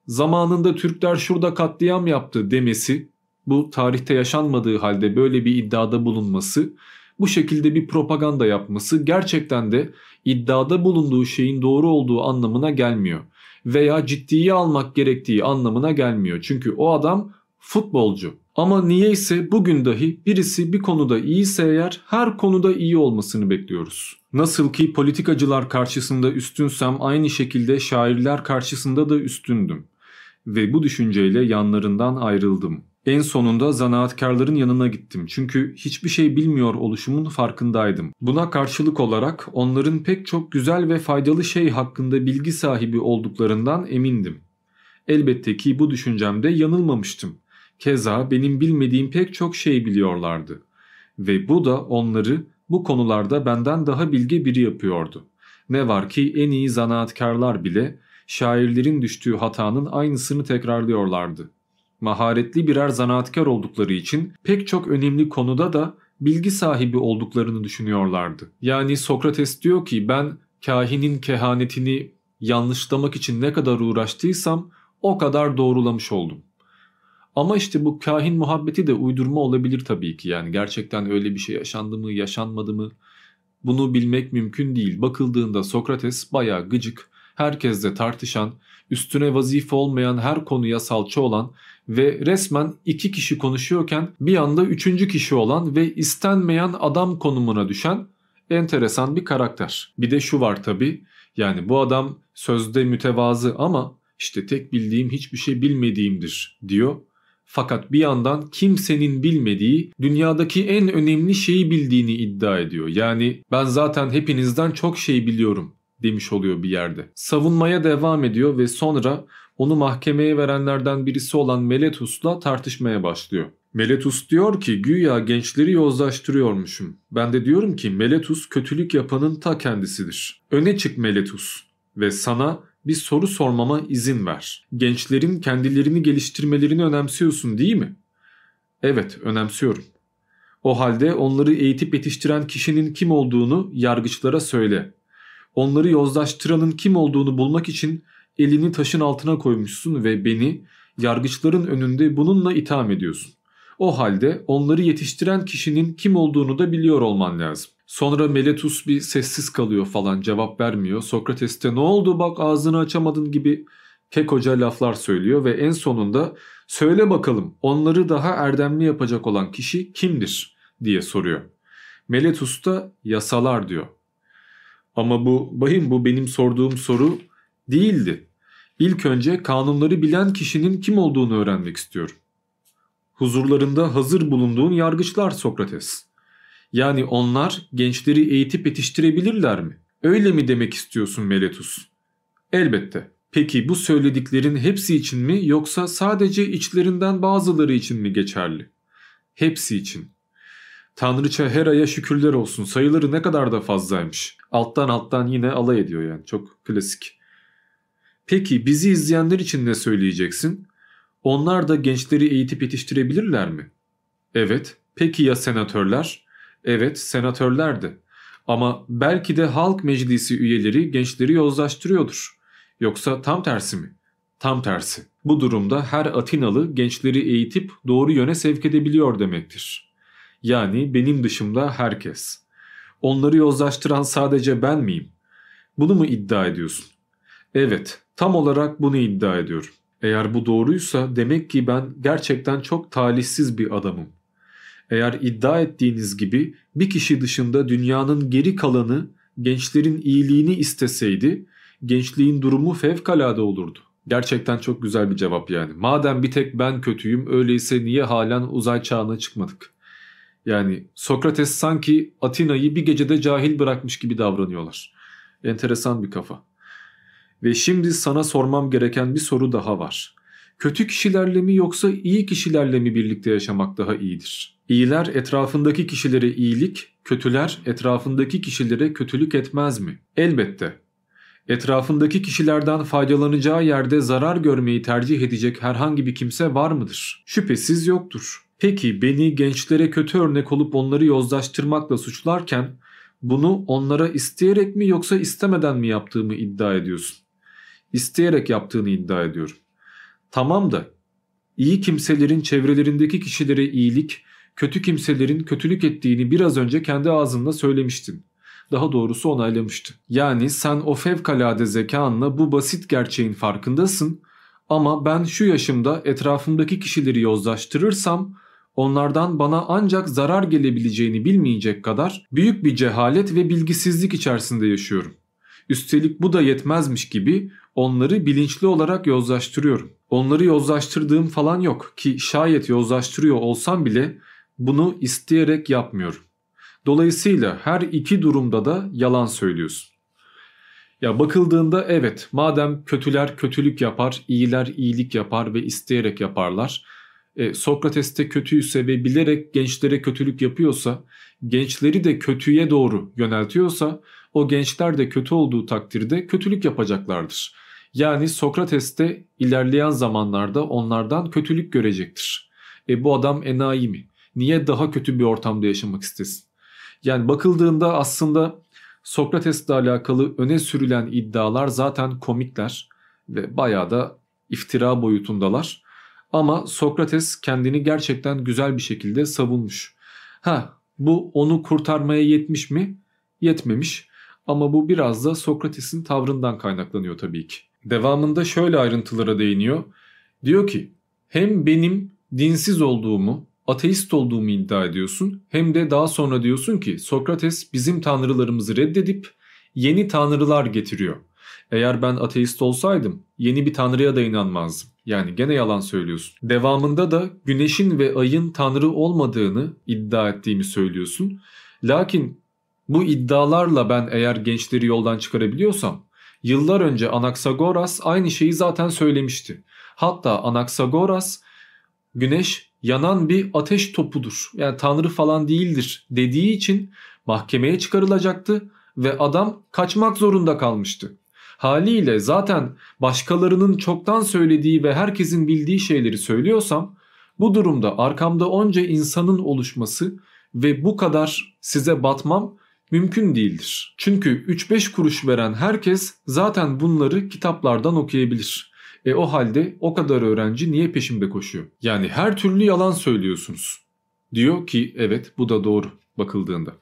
zamanında Türkler şurada katliam yaptı demesi, bu tarihte yaşanmadığı halde böyle bir iddiada bulunması, bu şekilde bir propaganda yapması gerçekten de iddiada bulunduğu şeyin doğru olduğu anlamına gelmiyor. Veya ciddiye almak gerektiği anlamına gelmiyor. Çünkü o adam futbolcu. Ama niyeyse bugün dahi birisi bir konuda iyiyse eğer her konuda iyi olmasını bekliyoruz. Nasıl ki politikacılar karşısında üstünsem aynı şekilde şairler karşısında da üstündüm. Ve bu düşünceyle yanlarından ayrıldım. En sonunda zanaatkarların yanına gittim çünkü hiçbir şey bilmiyor oluşumun farkındaydım. Buna karşılık olarak onların pek çok güzel ve faydalı şey hakkında bilgi sahibi olduklarından emindim. Elbette ki bu düşüncemde yanılmamıştım. Keza benim bilmediğim pek çok şey biliyorlardı. Ve bu da onları bu konularda benden daha bilge biri yapıyordu. Ne var ki en iyi zanaatkarlar bile şairlerin düştüğü hatanın aynısını tekrarlıyorlardı. Maharetli birer zanaatkar oldukları için pek çok önemli konuda da bilgi sahibi olduklarını düşünüyorlardı. Yani Sokrates diyor ki ben kahinin kehanetini yanlışlamak için ne kadar uğraştıysam o kadar doğrulamış oldum. Ama işte bu kahin muhabbeti de uydurma olabilir tabii ki. Yani gerçekten öyle bir şey yaşandı mı, yaşanmadı mı? Bunu bilmek mümkün değil. Bakıldığında Sokrates bayağı gıcık, herkesle tartışan, üstüne vazife olmayan her konuya salça olan ve resmen iki kişi konuşuyorken bir anda üçüncü kişi olan ve istenmeyen adam konumuna düşen enteresan bir karakter. Bir de şu var tabii. Yani bu adam sözde mütevazı ama işte tek bildiğim hiçbir şey bilmediğimdir diyor fakat bir yandan kimsenin bilmediği dünyadaki en önemli şeyi bildiğini iddia ediyor. Yani ben zaten hepinizden çok şey biliyorum demiş oluyor bir yerde. Savunmaya devam ediyor ve sonra onu mahkemeye verenlerden birisi olan Meletus'la tartışmaya başlıyor. Meletus diyor ki güya gençleri yozlaştırıyormuşum. Ben de diyorum ki Meletus kötülük yapanın ta kendisidir. Öne çık Meletus ve sana bir soru sormama izin ver. Gençlerin kendilerini geliştirmelerini önemsiyorsun değil mi? Evet, önemsiyorum. O halde onları eğitip yetiştiren kişinin kim olduğunu yargıçlara söyle. Onları yozlaştıranın kim olduğunu bulmak için elini taşın altına koymuşsun ve beni yargıçların önünde bununla itham ediyorsun. O halde onları yetiştiren kişinin kim olduğunu da biliyor olman lazım. Sonra Meletus bir sessiz kalıyor falan cevap vermiyor. Sokrates de ne oldu bak ağzını açamadın gibi kekoca laflar söylüyor ve en sonunda söyle bakalım onları daha erdemli yapacak olan kişi kimdir diye soruyor. Meletus da yasalar diyor. Ama bu bayım bu benim sorduğum soru değildi. İlk önce kanunları bilen kişinin kim olduğunu öğrenmek istiyorum. Huzurlarında hazır bulunduğun yargıçlar Sokrates. Yani onlar gençleri eğitip yetiştirebilirler mi? Öyle mi demek istiyorsun Meletus? Elbette. Peki bu söylediklerin hepsi için mi yoksa sadece içlerinden bazıları için mi geçerli? Hepsi için. Tanrıça Hera'ya şükürler olsun sayıları ne kadar da fazlaymış. Alttan alttan yine alay ediyor yani çok klasik. Peki bizi izleyenler için ne söyleyeceksin? Onlar da gençleri eğitip yetiştirebilirler mi? Evet. Peki ya senatörler? Evet senatörler de. Ama belki de halk meclisi üyeleri gençleri yozlaştırıyordur. Yoksa tam tersi mi? Tam tersi. Bu durumda her Atinalı gençleri eğitip doğru yöne sevk edebiliyor demektir. Yani benim dışımda herkes. Onları yozlaştıran sadece ben miyim? Bunu mu iddia ediyorsun? Evet, tam olarak bunu iddia ediyorum. Eğer bu doğruysa demek ki ben gerçekten çok talihsiz bir adamım. Eğer iddia ettiğiniz gibi bir kişi dışında dünyanın geri kalanı gençlerin iyiliğini isteseydi gençliğin durumu fevkalade olurdu. Gerçekten çok güzel bir cevap yani. Madem bir tek ben kötüyüm öyleyse niye halen uzay çağına çıkmadık? Yani Sokrates sanki Atina'yı bir gecede cahil bırakmış gibi davranıyorlar. Enteresan bir kafa. Ve şimdi sana sormam gereken bir soru daha var. Kötü kişilerle mi yoksa iyi kişilerle mi birlikte yaşamak daha iyidir? İyiler etrafındaki kişilere iyilik, kötüler etrafındaki kişilere kötülük etmez mi? Elbette. Etrafındaki kişilerden faydalanacağı yerde zarar görmeyi tercih edecek herhangi bir kimse var mıdır? Şüphesiz yoktur. Peki beni gençlere kötü örnek olup onları yozlaştırmakla suçlarken bunu onlara isteyerek mi yoksa istemeden mi yaptığımı iddia ediyorsun? İsteyerek yaptığını iddia ediyorum. Tamam da iyi kimselerin çevrelerindeki kişilere iyilik, kötü kimselerin kötülük ettiğini biraz önce kendi ağzınla söylemiştin. Daha doğrusu onaylamıştı. Yani sen o fevkalade zekanla bu basit gerçeğin farkındasın ama ben şu yaşımda etrafımdaki kişileri yozlaştırırsam onlardan bana ancak zarar gelebileceğini bilmeyecek kadar büyük bir cehalet ve bilgisizlik içerisinde yaşıyorum. Üstelik bu da yetmezmiş gibi onları bilinçli olarak yozlaştırıyorum. Onları yozlaştırdığım falan yok ki şayet yozlaştırıyor olsam bile bunu isteyerek yapmıyorum. Dolayısıyla her iki durumda da yalan söylüyorsun. Ya bakıldığında evet madem kötüler kötülük yapar, iyiler iyilik yapar ve isteyerek yaparlar. E, Sokrates de kötüyse ve bilerek gençlere kötülük yapıyorsa, gençleri de kötüye doğru yöneltiyorsa o gençler de kötü olduğu takdirde kötülük yapacaklardır. Yani Sokrates de ilerleyen zamanlarda onlardan kötülük görecektir. E bu adam enayi mi? Niye daha kötü bir ortamda yaşamak istesin? Yani bakıldığında aslında Sokrates'le alakalı öne sürülen iddialar zaten komikler ve bayağı da iftira boyutundalar. Ama Sokrates kendini gerçekten güzel bir şekilde savunmuş. Ha bu onu kurtarmaya yetmiş mi? Yetmemiş. Ama bu biraz da Sokrates'in tavrından kaynaklanıyor tabii ki. Devamında şöyle ayrıntılara değiniyor. Diyor ki hem benim dinsiz olduğumu, ateist olduğumu iddia ediyorsun hem de daha sonra diyorsun ki Sokrates bizim tanrılarımızı reddedip yeni tanrılar getiriyor. Eğer ben ateist olsaydım yeni bir tanrıya da inanmazdım. Yani gene yalan söylüyorsun. Devamında da güneşin ve ayın tanrı olmadığını iddia ettiğimi söylüyorsun. Lakin bu iddialarla ben eğer gençleri yoldan çıkarabiliyorsam yıllar önce Anaksagoras aynı şeyi zaten söylemişti. Hatta Anaksagoras güneş yanan bir ateş topudur. Yani tanrı falan değildir dediği için mahkemeye çıkarılacaktı ve adam kaçmak zorunda kalmıştı. Haliyle zaten başkalarının çoktan söylediği ve herkesin bildiği şeyleri söylüyorsam bu durumda arkamda onca insanın oluşması ve bu kadar size batmam mümkün değildir. Çünkü 3-5 kuruş veren herkes zaten bunları kitaplardan okuyabilir. E o halde o kadar öğrenci niye peşimde koşuyor? Yani her türlü yalan söylüyorsunuz. Diyor ki evet bu da doğru bakıldığında.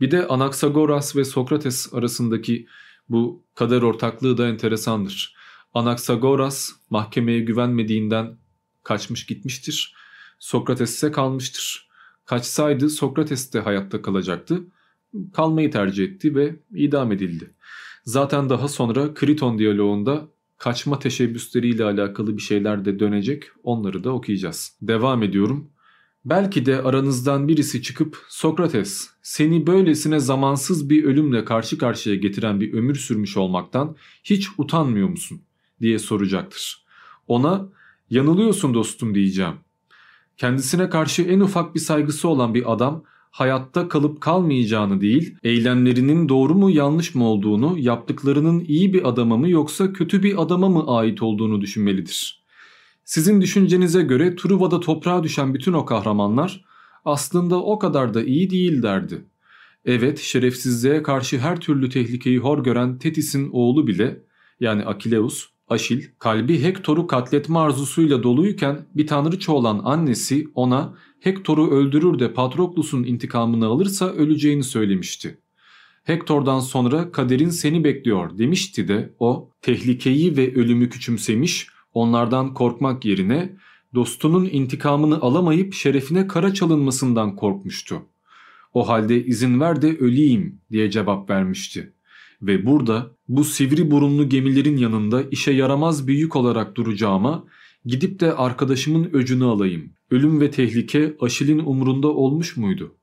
Bir de Anaksagoras ve Sokrates arasındaki bu kader ortaklığı da enteresandır. Anaksagoras mahkemeye güvenmediğinden kaçmış gitmiştir. Sokrates ise kalmıştır. Kaçsaydı Sokrates de hayatta kalacaktı. Kalmayı tercih etti ve idam edildi. Zaten daha sonra Kriton diyaloğunda kaçma teşebbüsleriyle alakalı bir şeyler de dönecek. Onları da okuyacağız. Devam ediyorum. Belki de aranızdan birisi çıkıp Sokrates seni böylesine zamansız bir ölümle karşı karşıya getiren bir ömür sürmüş olmaktan hiç utanmıyor musun diye soracaktır. Ona yanılıyorsun dostum diyeceğim. Kendisine karşı en ufak bir saygısı olan bir adam hayatta kalıp kalmayacağını değil, eylemlerinin doğru mu yanlış mı olduğunu, yaptıklarının iyi bir adama mı yoksa kötü bir adama mı ait olduğunu düşünmelidir. Sizin düşüncenize göre Truva'da toprağa düşen bütün o kahramanlar aslında o kadar da iyi değil derdi. Evet şerefsizliğe karşı her türlü tehlikeyi hor gören Tetis'in oğlu bile yani Akileus Aşil kalbi Hektor'u katletme arzusuyla doluyken bir tanrıça olan annesi ona Hektor'u öldürür de Patroklus'un intikamını alırsa öleceğini söylemişti. Hektor'dan sonra kaderin seni bekliyor demişti de o tehlikeyi ve ölümü küçümsemiş onlardan korkmak yerine dostunun intikamını alamayıp şerefine kara çalınmasından korkmuştu. O halde izin ver de öleyim diye cevap vermişti. Ve burada bu sivri burunlu gemilerin yanında işe yaramaz bir yük olarak duracağıma gidip de arkadaşımın öcünü alayım. Ölüm ve tehlike Aşil'in umurunda olmuş muydu?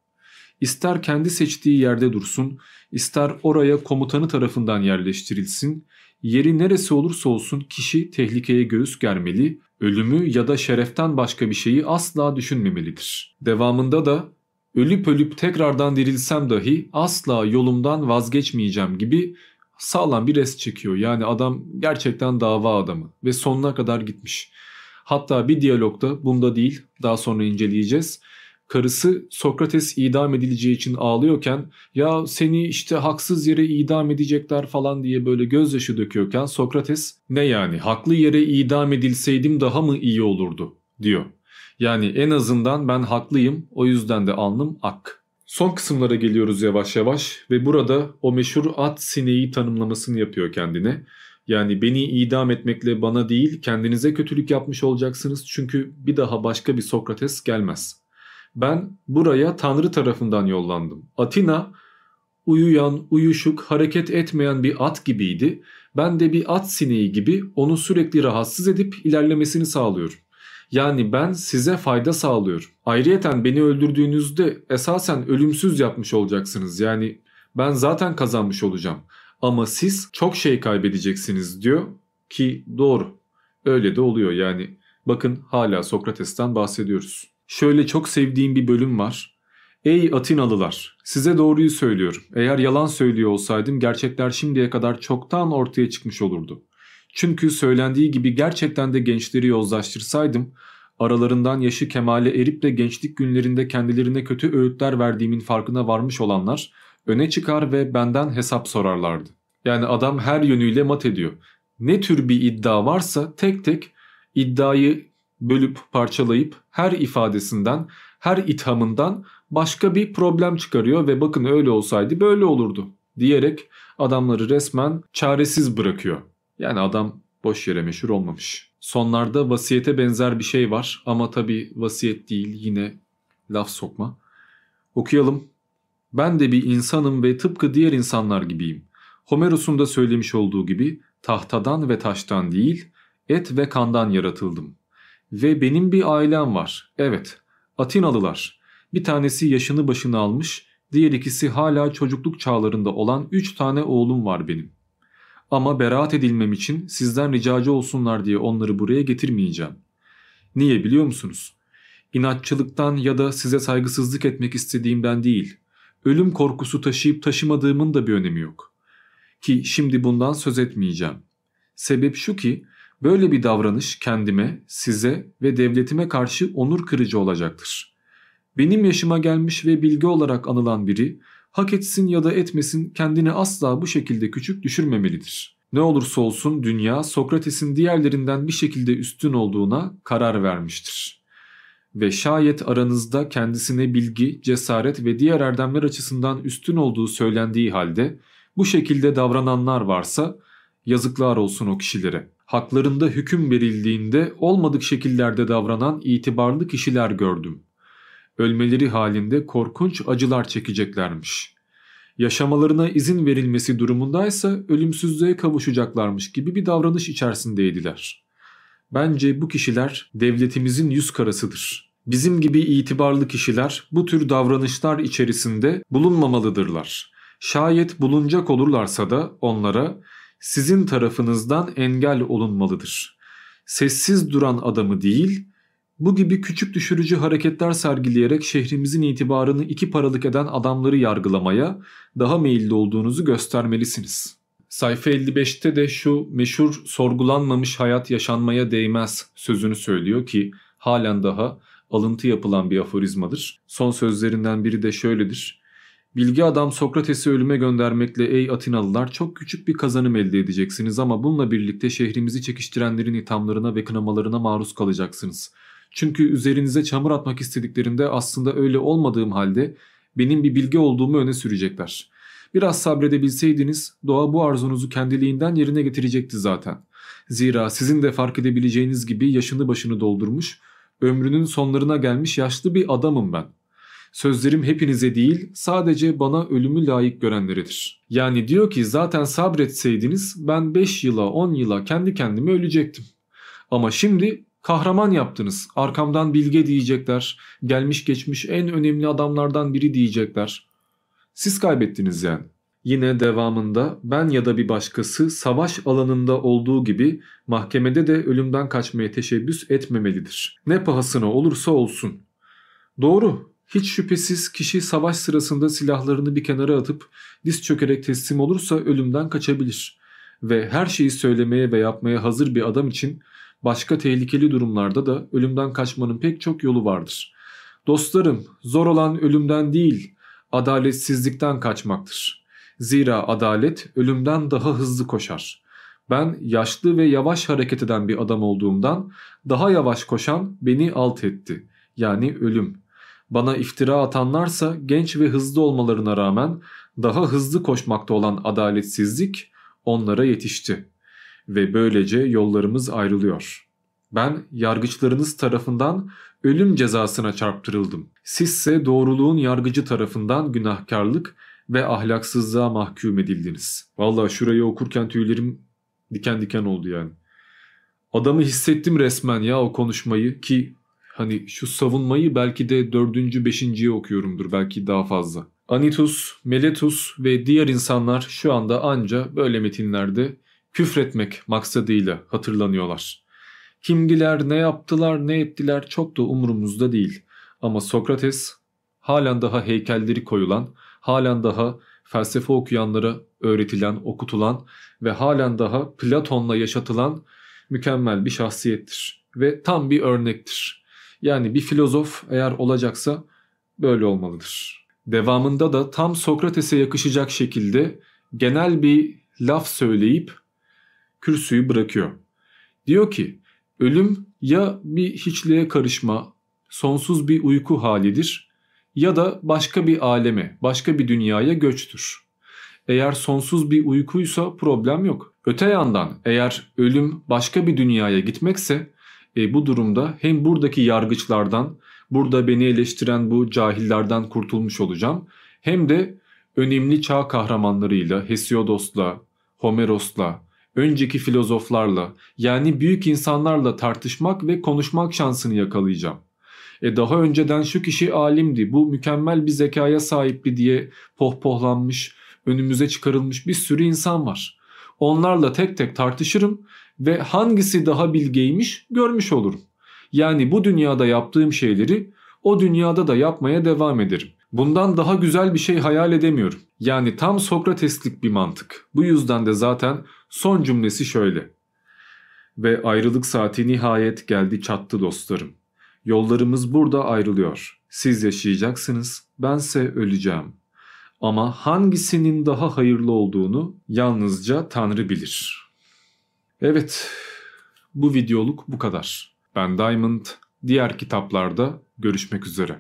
İster kendi seçtiği yerde dursun, ister oraya komutanı tarafından yerleştirilsin, yeri neresi olursa olsun kişi tehlikeye göğüs germeli, ölümü ya da şereften başka bir şeyi asla düşünmemelidir. Devamında da ölüp ölüp tekrardan dirilsem dahi asla yolumdan vazgeçmeyeceğim gibi sağlam bir res çekiyor. Yani adam gerçekten dava adamı ve sonuna kadar gitmiş. Hatta bir diyalogda bunda değil daha sonra inceleyeceğiz. Karısı Sokrates idam edileceği için ağlıyorken ya seni işte haksız yere idam edecekler falan diye böyle gözyaşı döküyorken Sokrates ne yani haklı yere idam edilseydim daha mı iyi olurdu diyor. Yani en azından ben haklıyım o yüzden de alnım ak. Son kısımlara geliyoruz yavaş yavaş ve burada o meşhur at sineği tanımlamasını yapıyor kendine. Yani beni idam etmekle bana değil kendinize kötülük yapmış olacaksınız çünkü bir daha başka bir Sokrates gelmez. Ben buraya Tanrı tarafından yollandım. Atina uyuyan, uyuşuk, hareket etmeyen bir at gibiydi. Ben de bir at sineği gibi onu sürekli rahatsız edip ilerlemesini sağlıyorum. Yani ben size fayda sağlıyorum. Ayrıyeten beni öldürdüğünüzde esasen ölümsüz yapmış olacaksınız. Yani ben zaten kazanmış olacağım. Ama siz çok şey kaybedeceksiniz diyor ki doğru. Öyle de oluyor yani. Bakın hala Sokrates'ten bahsediyoruz. Şöyle çok sevdiğim bir bölüm var. Ey Atinalılar, size doğruyu söylüyorum. Eğer yalan söylüyor olsaydım gerçekler şimdiye kadar çoktan ortaya çıkmış olurdu. Çünkü söylendiği gibi gerçekten de gençleri yozlaştırsaydım, aralarından yaşı kemale erip de gençlik günlerinde kendilerine kötü öğütler verdiğimin farkına varmış olanlar öne çıkar ve benden hesap sorarlardı. Yani adam her yönüyle mat ediyor. Ne tür bir iddia varsa tek tek iddiayı bölüp parçalayıp her ifadesinden, her ithamından başka bir problem çıkarıyor ve bakın öyle olsaydı böyle olurdu diyerek adamları resmen çaresiz bırakıyor. Yani adam boş yere meşhur olmamış. Sonlarda vasiyete benzer bir şey var ama tabi vasiyet değil yine laf sokma. Okuyalım. Ben de bir insanım ve tıpkı diğer insanlar gibiyim. Homeros'un da söylemiş olduğu gibi tahtadan ve taştan değil et ve kandan yaratıldım. Ve benim bir ailem var. Evet, Atinalılar. Bir tanesi yaşını başını almış, diğer ikisi hala çocukluk çağlarında olan üç tane oğlum var benim. Ama beraat edilmem için sizden ricacı olsunlar diye onları buraya getirmeyeceğim. Niye biliyor musunuz? İnatçılıktan ya da size saygısızlık etmek istediğimden değil. Ölüm korkusu taşıyıp taşımadığımın da bir önemi yok. Ki şimdi bundan söz etmeyeceğim. Sebep şu ki Böyle bir davranış kendime, size ve devletime karşı onur kırıcı olacaktır. Benim yaşıma gelmiş ve bilgi olarak anılan biri hak etsin ya da etmesin kendini asla bu şekilde küçük düşürmemelidir. Ne olursa olsun dünya Sokrates'in diğerlerinden bir şekilde üstün olduğuna karar vermiştir. Ve şayet aranızda kendisine bilgi, cesaret ve diğer erdemler açısından üstün olduğu söylendiği halde bu şekilde davrananlar varsa yazıklar olsun o kişilere. haklarında hüküm verildiğinde olmadık şekillerde davranan itibarlı kişiler gördüm. Ölmeleri halinde korkunç acılar çekeceklermiş. Yaşamalarına izin verilmesi durumundaysa ölümsüzlüğe kavuşacaklarmış gibi bir davranış içerisindeydiler. Bence bu kişiler devletimizin yüz karasıdır. Bizim gibi itibarlı kişiler bu tür davranışlar içerisinde bulunmamalıdırlar. Şayet bulunacak olurlarsa da onlara sizin tarafınızdan engel olunmalıdır. Sessiz duran adamı değil, bu gibi küçük düşürücü hareketler sergileyerek şehrimizin itibarını iki paralık eden adamları yargılamaya daha meyilli olduğunuzu göstermelisiniz. Sayfa 55'te de şu meşhur sorgulanmamış hayat yaşanmaya değmez sözünü söylüyor ki halen daha alıntı yapılan bir aforizmadır. Son sözlerinden biri de şöyledir. Bilgi adam Sokrates'i ölüme göndermekle ey Atinalılar çok küçük bir kazanım elde edeceksiniz ama bununla birlikte şehrimizi çekiştirenlerin ithamlarına ve kınamalarına maruz kalacaksınız. Çünkü üzerinize çamur atmak istediklerinde aslında öyle olmadığım halde benim bir bilgi olduğumu öne sürecekler. Biraz sabredebilseydiniz doğa bu arzunuzu kendiliğinden yerine getirecekti zaten. Zira sizin de fark edebileceğiniz gibi yaşını başını doldurmuş, ömrünün sonlarına gelmiş yaşlı bir adamım ben. Sözlerim hepinize değil sadece bana ölümü layık görenleredir. Yani diyor ki zaten sabretseydiniz ben 5 yıla 10 yıla kendi kendime ölecektim. Ama şimdi kahraman yaptınız. Arkamdan bilge diyecekler. Gelmiş geçmiş en önemli adamlardan biri diyecekler. Siz kaybettiniz yani. Yine devamında ben ya da bir başkası savaş alanında olduğu gibi mahkemede de ölümden kaçmaya teşebbüs etmemelidir. Ne pahasına olursa olsun. Doğru, hiç şüphesiz kişi savaş sırasında silahlarını bir kenara atıp diz çökerek teslim olursa ölümden kaçabilir. Ve her şeyi söylemeye ve yapmaya hazır bir adam için başka tehlikeli durumlarda da ölümden kaçmanın pek çok yolu vardır. Dostlarım, zor olan ölümden değil, adaletsizlikten kaçmaktır. Zira adalet ölümden daha hızlı koşar. Ben yaşlı ve yavaş hareket eden bir adam olduğumdan daha yavaş koşan beni alt etti. Yani ölüm. Bana iftira atanlarsa genç ve hızlı olmalarına rağmen daha hızlı koşmakta olan adaletsizlik onlara yetişti. Ve böylece yollarımız ayrılıyor. Ben yargıçlarınız tarafından ölüm cezasına çarptırıldım. Sizse doğruluğun yargıcı tarafından günahkarlık ve ahlaksızlığa mahkum edildiniz. Valla şurayı okurken tüylerim diken diken oldu yani. Adamı hissettim resmen ya o konuşmayı ki hani şu savunmayı belki de dördüncü beşinciye okuyorumdur belki daha fazla. Anitus, Meletus ve diğer insanlar şu anda anca böyle metinlerde küfretmek maksadıyla hatırlanıyorlar. Kimdiler, ne yaptılar, ne ettiler çok da umurumuzda değil. Ama Sokrates halen daha heykelleri koyulan, halen daha felsefe okuyanlara öğretilen, okutulan ve halen daha Platon'la yaşatılan mükemmel bir şahsiyettir. Ve tam bir örnektir. Yani bir filozof eğer olacaksa böyle olmalıdır. Devamında da tam Sokrates'e yakışacak şekilde genel bir laf söyleyip kürsüyü bırakıyor. Diyor ki ölüm ya bir hiçliğe karışma, sonsuz bir uyku halidir ya da başka bir aleme, başka bir dünyaya göçtür. Eğer sonsuz bir uykuysa problem yok. Öte yandan eğer ölüm başka bir dünyaya gitmekse e, bu durumda hem buradaki yargıçlardan, burada beni eleştiren bu cahillerden kurtulmuş olacağım. Hem de önemli çağ kahramanlarıyla, Hesiodos'la, Homeros'la, önceki filozoflarla yani büyük insanlarla tartışmak ve konuşmak şansını yakalayacağım. E daha önceden şu kişi alimdi, bu mükemmel bir zekaya sahipti diye pohpohlanmış, önümüze çıkarılmış bir sürü insan var. Onlarla tek tek tartışırım ve hangisi daha bilgeymiş görmüş olurum. Yani bu dünyada yaptığım şeyleri o dünyada da yapmaya devam ederim. Bundan daha güzel bir şey hayal edemiyorum. Yani tam Sokrateslik bir mantık. Bu yüzden de zaten son cümlesi şöyle. Ve ayrılık saati nihayet geldi çattı dostlarım. Yollarımız burada ayrılıyor. Siz yaşayacaksınız, bense öleceğim. Ama hangisinin daha hayırlı olduğunu yalnızca Tanrı bilir. Evet, bu videoluk bu kadar. Ben Diamond, diğer kitaplarda görüşmek üzere.